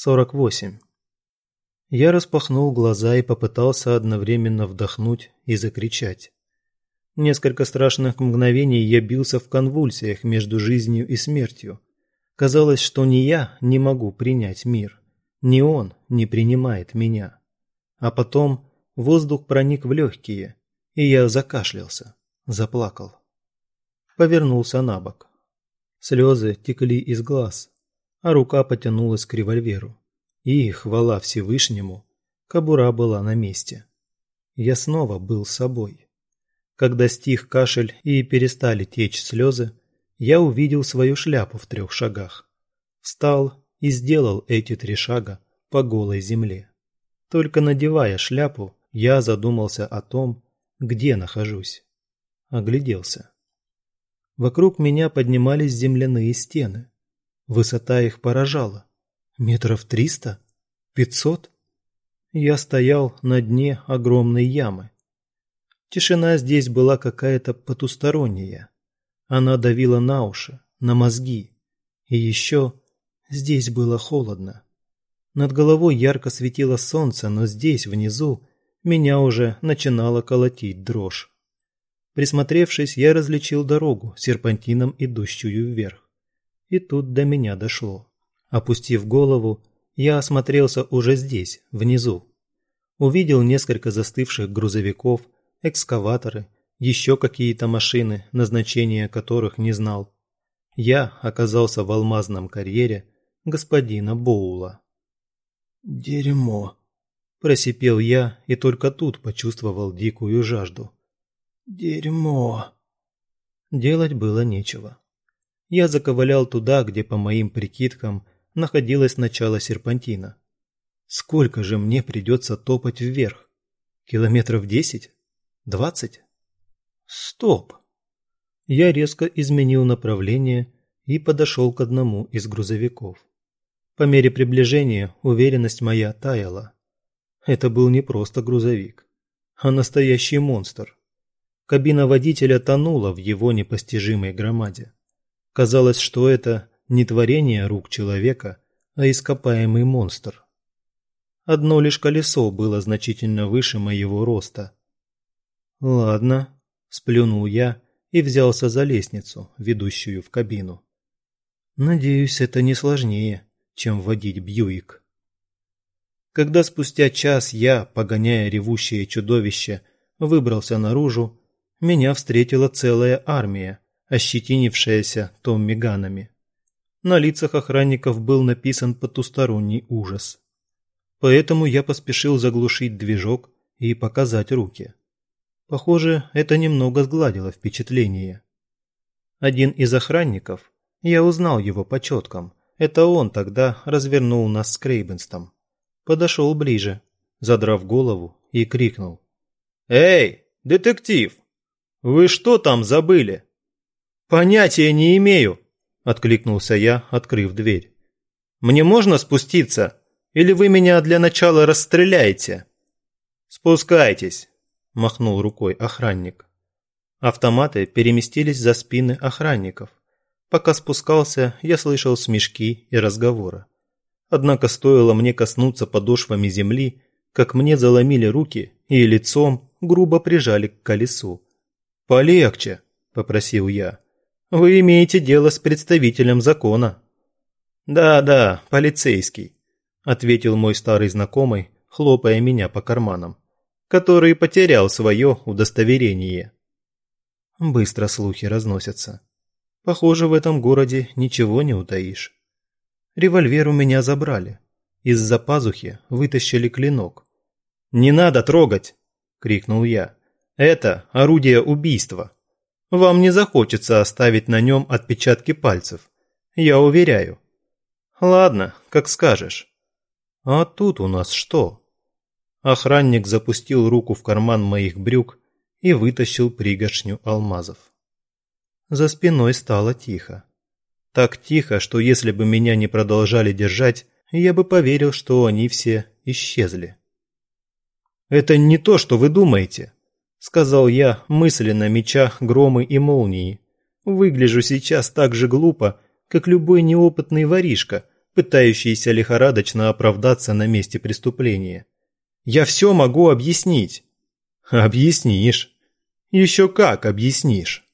48. Я распахнул глаза и попытался одновременно вдохнуть и закричать. Несколько страшных мгновений я бился в конвульсиях между жизнью и смертью. Казалось, что ни я не могу принять мир, ни он не принимает меня. А потом воздух проник в легкие, и я закашлялся, заплакал. Повернулся на бок. Слезы текли из глаз, а рука потянулась к револьверу. И, хвала Всевышнему, кобура была на месте. Я снова был собой. Когда стих кашель и перестали течь слезы, я увидел свою шляпу в трех шагах. Встал и сделал эти три шага по голой земле. Только надевая шляпу, я задумался о том, где нахожусь. Огляделся. Вокруг меня поднимались земляные стены. Высота их поражала. Метров триста? Пятьсот? Я стоял на дне огромной ямы. Тишина здесь была какая-то потусторонняя. Она давила на уши, на мозги. И еще здесь было холодно. Над головой ярко светило солнце, но здесь, внизу, меня уже начинало колотить дрожь. Присмотревшись, я различил дорогу, серпантином идущую вверх. И тут до меня дошло. Опустив голову, я осмотрелся уже здесь, внизу. Увидел несколько застывших грузовиков, экскаваторы, еще какие-то машины, назначения которых не знал. Я оказался в алмазном карьере господина Боула. «Дерьмо!» – просипел я и только тут почувствовал дикую жажду. «Дерьмо!» Делать было нечего я заковылял туда, где, по моим прикидкам, находилось начало серпантина. Сколько же мне придется топать вверх? Километров десять? Двадцать? Стоп! Я резко изменил направление и подошел к одному из грузовиков. По мере приближения уверенность моя таяла. Это был не просто грузовик, а настоящий монстр. Кабина водителя тонула в его непостижимой громаде. Казалось, что это не творение рук человека, а ископаемый монстр. Одно лишь колесо было значительно выше моего роста. Ладно, сплюнул я и взялся за лестницу, ведущую в кабину. Надеюсь, это не сложнее, чем водить Бьюик. Когда спустя час я, погоняя ревущее чудовище, выбрался наружу, меня встретила целая армия, ощетинившаяся Томми ганами. На лицах охранников был написан потусторонний ужас. Поэтому я поспешил заглушить движок и показать руки. Похоже, это немного сгладило впечатление. Один из охранников, я узнал его по четкам, это он тогда развернул нас с Крейбенстом. Подошел ближе, задрав голову и крикнул. «Эй, детектив! Вы что там забыли?» «Понятия не имею», – откликнулся я, открыв дверь. «Мне можно спуститься? Или вы меня для начала расстреляете?» «Спускайтесь», – махнул рукой охранник. Автоматы переместились за спины охранников. Пока спускался, я слышал смешки и разговоры. Однако стоило мне коснуться подошвами земли, как мне заломили руки и лицом грубо прижали к колесу. «Полегче», – попросил я. Вы имеете дело с представителем закона. Да-да, полицейский, ответил мой старый знакомый, хлопая меня по карманам, который потерял свое удостоверение. Быстро слухи разносятся. Похоже, в этом городе ничего не утаишь. Револьвер у меня забрали. Из-за пазухи вытащили клинок. «Не надо трогать!» – крикнул я. «Это орудие убийства!» Вам не захочется оставить на нем отпечатки пальцев. Я уверяю. Ладно, как скажешь. А тут у нас что? Охранник запустил руку в карман моих брюк и вытащил пригоршню алмазов. За спиной стало тихо. Так тихо, что если бы меня не продолжали держать, я бы поверил, что они все исчезли. «Это не то, что вы думаете», – сказал я, мысленно меча громы и молнии. «Выгляжу сейчас так же глупо, как любой неопытный воришка, пытающийся лихорадочно оправдаться на месте преступления. Я все могу объяснить». «Объяснишь. Еще как объяснишь».